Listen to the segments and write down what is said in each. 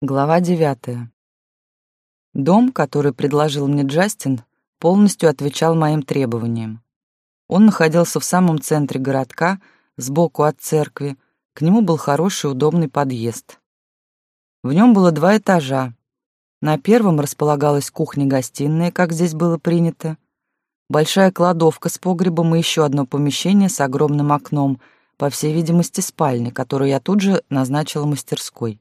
Глава девятая. Дом, который предложил мне Джастин, полностью отвечал моим требованиям. Он находился в самом центре городка, сбоку от церкви, к нему был хороший удобный подъезд. В нем было два этажа. На первом располагалась кухня-гостиная, как здесь было принято, большая кладовка с погребом и еще одно помещение с огромным окном, по всей видимости, спальня, которую я тут же назначила мастерской.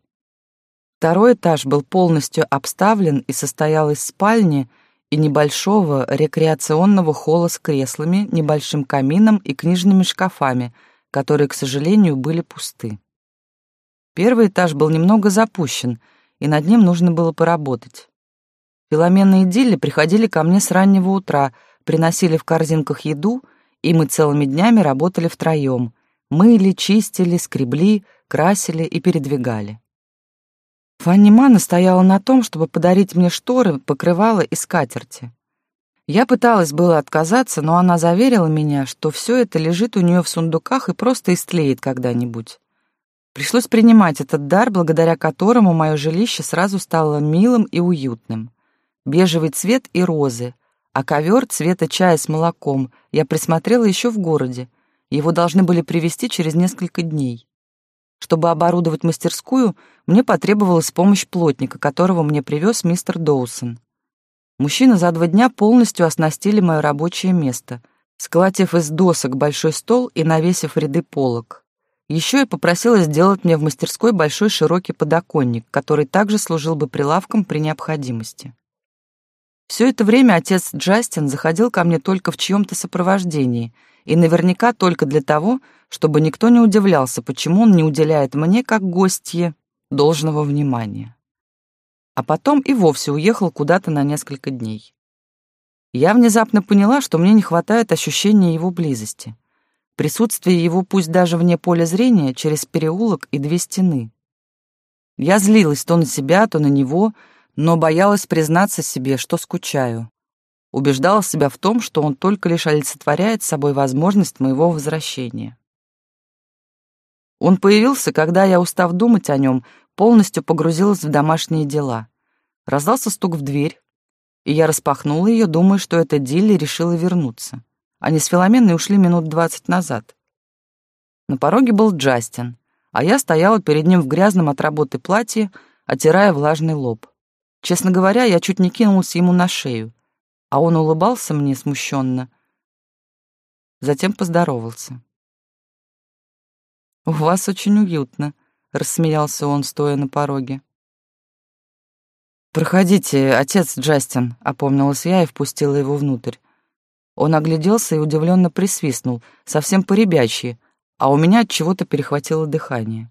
Второй этаж был полностью обставлен и состоял из спальни и небольшого рекреационного холла с креслами, небольшим камином и книжными шкафами, которые, к сожалению, были пусты. Первый этаж был немного запущен, и над ним нужно было поработать. Филомена и Дилли приходили ко мне с раннего утра, приносили в корзинках еду, и мы целыми днями работали втроем. Мыли, чистили, скребли, красили и передвигали. Фанни Ма настояла на том, чтобы подарить мне шторы, покрывало и скатерти. Я пыталась было отказаться, но она заверила меня, что все это лежит у нее в сундуках и просто истлеет когда-нибудь. Пришлось принимать этот дар, благодаря которому мое жилище сразу стало милым и уютным. Бежевый цвет и розы, а ковер цвета чая с молоком я присмотрела еще в городе. Его должны были привезти через несколько дней. Чтобы оборудовать мастерскую, мне потребовалась помощь плотника, которого мне привез мистер Доусон. Мужчины за два дня полностью оснастили мое рабочее место, сколотив из досок большой стол и навесив ряды полок. Еще я попросила сделать мне в мастерской большой широкий подоконник, который также служил бы прилавком при необходимости. Все это время отец Джастин заходил ко мне только в чьем-то сопровождении, и наверняка только для того, чтобы никто не удивлялся, почему он не уделяет мне, как гостье, должного внимания. А потом и вовсе уехал куда-то на несколько дней. Я внезапно поняла, что мне не хватает ощущения его близости. Присутствие его пусть даже вне поля зрения, через переулок и две стены. Я злилась то на себя, то на него, но боялась признаться себе, что скучаю. Убеждала себя в том, что он только лишь олицетворяет собой возможность моего возвращения. Он появился, когда я, устав думать о нем, полностью погрузилась в домашние дела. Раздался стук в дверь, и я распахнула ее, думая, что это Дилли решила вернуться. Они с Филоменой ушли минут двадцать назад. На пороге был Джастин, а я стояла перед ним в грязном от работы платье, отирая влажный лоб. Честно говоря, я чуть не кинулась ему на шею, а он улыбался мне смущенно. Затем поздоровался. «У вас очень уютно», — рассмеялся он, стоя на пороге. «Проходите, отец Джастин», — опомнилась я и впустила его внутрь. Он огляделся и удивленно присвистнул, совсем поребячьи, а у меня от чего-то перехватило дыхание.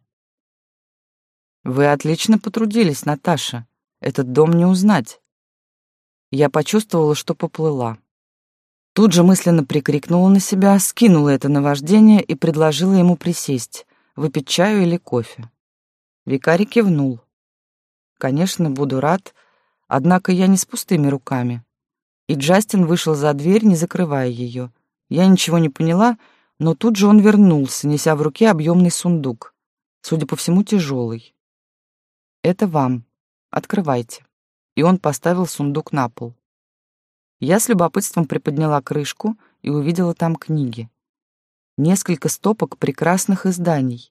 «Вы отлично потрудились, Наташа. Этот дом не узнать». Я почувствовала, что поплыла. Тут же мысленно прикрикнула на себя, скинула это наваждение и предложила ему присесть, выпить чаю или кофе. Викарий кивнул. Конечно, буду рад, однако я не с пустыми руками. И Джастин вышел за дверь, не закрывая ее. Я ничего не поняла, но тут же он вернулся, неся в руке объемный сундук, судя по всему, тяжелый. «Это вам. Открывайте». И он поставил сундук на пол. Я с любопытством приподняла крышку и увидела там книги. Несколько стопок прекрасных изданий.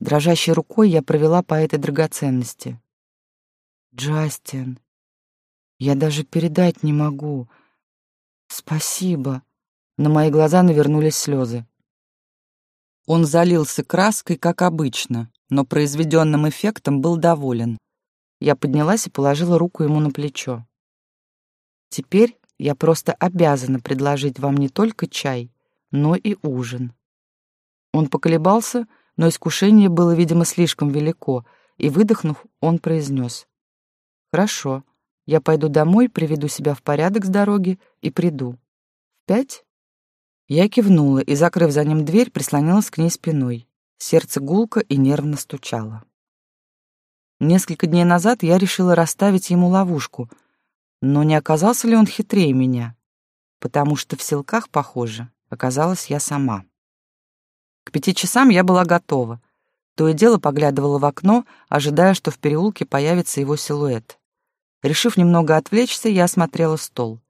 Дрожащей рукой я провела по этой драгоценности. Джастин, я даже передать не могу. Спасибо. На мои глаза навернулись слезы. Он залился краской, как обычно, но произведенным эффектом был доволен. Я поднялась и положила руку ему на плечо. Теперь я просто обязана предложить вам не только чай, но и ужин. Он поколебался, но искушение было, видимо, слишком велико, и, выдохнув, он произнес. «Хорошо, я пойду домой, приведу себя в порядок с дороги и приду. В пять?» Я кивнула и, закрыв за ним дверь, прислонилась к ней спиной. Сердце гулко и нервно стучало. Несколько дней назад я решила расставить ему ловушку — но не оказался ли он хитрее меня? Потому что в селках, похоже, оказалась я сама. К пяти часам я была готова. То и дело поглядывала в окно, ожидая, что в переулке появится его силуэт. Решив немного отвлечься, я осмотрела стол.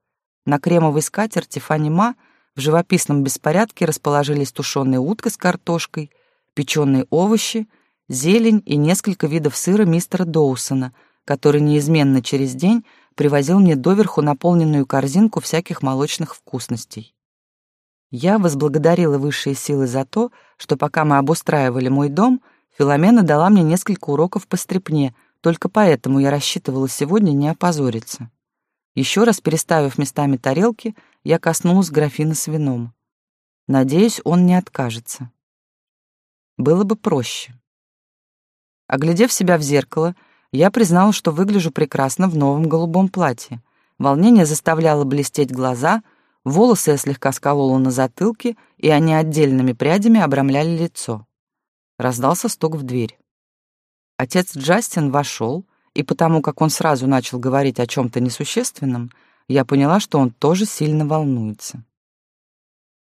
На кремовой скатерти Фанни Ма в живописном беспорядке расположились тушеная утка с картошкой, печеные овощи, зелень и несколько видов сыра мистера Доусона, который неизменно через день привозил мне доверху наполненную корзинку всяких молочных вкусностей. Я возблагодарила высшие силы за то, что пока мы обустраивали мой дом, Филомена дала мне несколько уроков по стрепне, только поэтому я рассчитывала сегодня не опозориться. Еще раз переставив местами тарелки, я коснулась графина с вином. Надеюсь, он не откажется. Было бы проще. Оглядев себя в зеркало, я признала, что выгляжу прекрасно в новом голубом платье. Волнение заставляло блестеть глаза, волосы я слегка сколола на затылке, и они отдельными прядями обрамляли лицо. Раздался стук в дверь. Отец Джастин вошел, и потому как он сразу начал говорить о чем-то несущественном, я поняла, что он тоже сильно волнуется.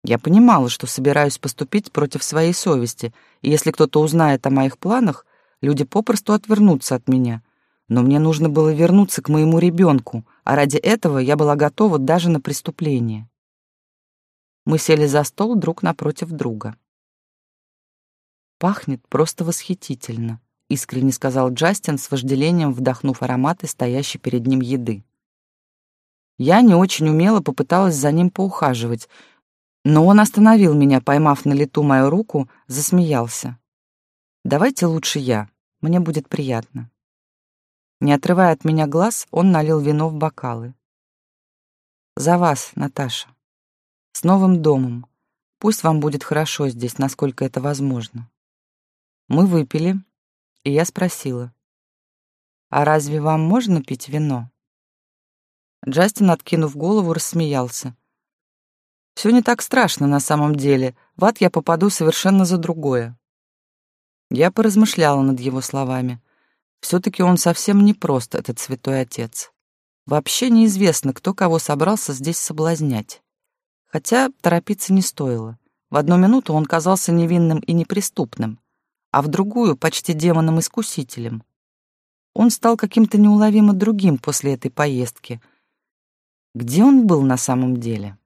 Я понимала, что собираюсь поступить против своей совести, и если кто-то узнает о моих планах, люди попросту отвернутся от меня. Но мне нужно было вернуться к моему ребенку, а ради этого я была готова даже на преступление. Мы сели за стол друг напротив друга. «Пахнет просто восхитительно», — искренне сказал Джастин с вожделением, вдохнув ароматы стоящей перед ним еды. Я не очень умело попыталась за ним поухаживать, но он остановил меня, поймав на лету мою руку, засмеялся. «Давайте лучше я, мне будет приятно». Не отрывая от меня глаз, он налил вино в бокалы. «За вас, Наташа. С новым домом. Пусть вам будет хорошо здесь, насколько это возможно». Мы выпили, и я спросила. «А разве вам можно пить вино?» Джастин, откинув голову, рассмеялся. Все не так страшно на самом деле. В ад я попаду совершенно за другое. Я поразмышляла над его словами. Все-таки он совсем не прост, этот святой отец. Вообще неизвестно, кто кого собрался здесь соблазнять. Хотя торопиться не стоило. В одну минуту он казался невинным и неприступным, а в другую — почти демоном-искусителем. Он стал каким-то неуловимо другим после этой поездки. Где он был на самом деле?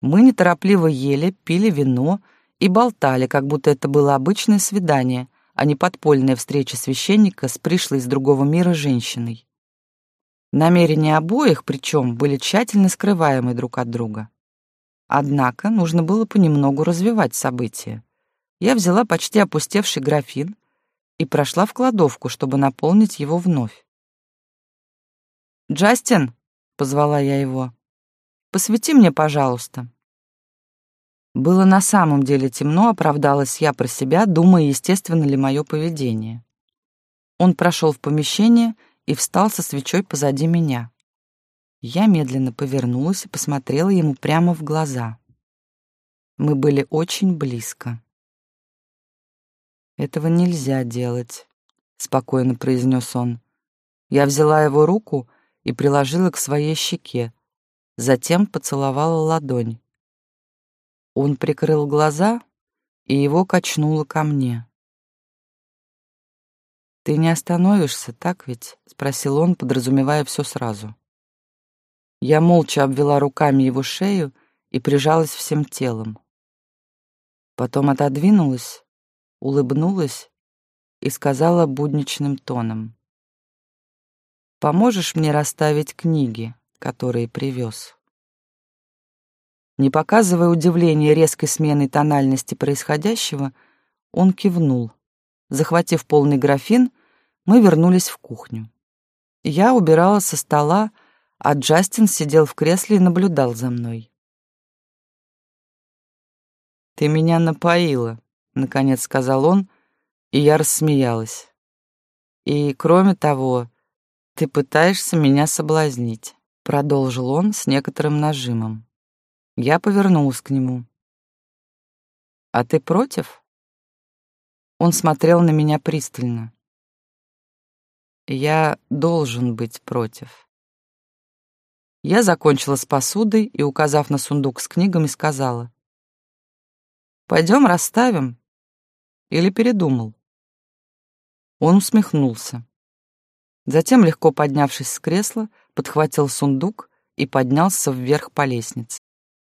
Мы неторопливо ели, пили вино и болтали, как будто это было обычное свидание, а не подпольная встреча священника с пришлой из другого мира женщиной. Намерения обоих, причем, были тщательно скрываемы друг от друга. Однако нужно было понемногу развивать события. Я взяла почти опустевший графин и прошла в кладовку, чтобы наполнить его вновь. «Джастин!» — позвала я его. Посвети мне, пожалуйста». Было на самом деле темно, оправдалась я про себя, думая, естественно ли мое поведение. Он прошел в помещение и встал со свечой позади меня. Я медленно повернулась и посмотрела ему прямо в глаза. Мы были очень близко. «Этого нельзя делать», — спокойно произнес он. Я взяла его руку и приложила к своей щеке, затем поцеловала ладонь. Он прикрыл глаза, и его качнуло ко мне. «Ты не остановишься, так ведь?» — спросил он, подразумевая все сразу. Я молча обвела руками его шею и прижалась всем телом. Потом отодвинулась, улыбнулась и сказала будничным тоном. «Поможешь мне расставить книги?» которые привез. Не показывая удивления резкой сменой тональности происходящего, он кивнул. Захватив полный графин, мы вернулись в кухню. Я убирала со стола, а Джастин сидел в кресле и наблюдал за мной. «Ты меня напоила», — наконец сказал он, и я рассмеялась. «И, кроме того, ты пытаешься меня соблазнить» продолжил он с некоторым нажимом. Я повернулась к нему. «А ты против?» Он смотрел на меня пристально. «Я должен быть против». Я закончила с посудой и, указав на сундук с книгами, сказала. «Пойдем расставим. Или передумал? Он усмехнулся. Затем, легко поднявшись с кресла, подхватил сундук и поднялся вверх по лестнице.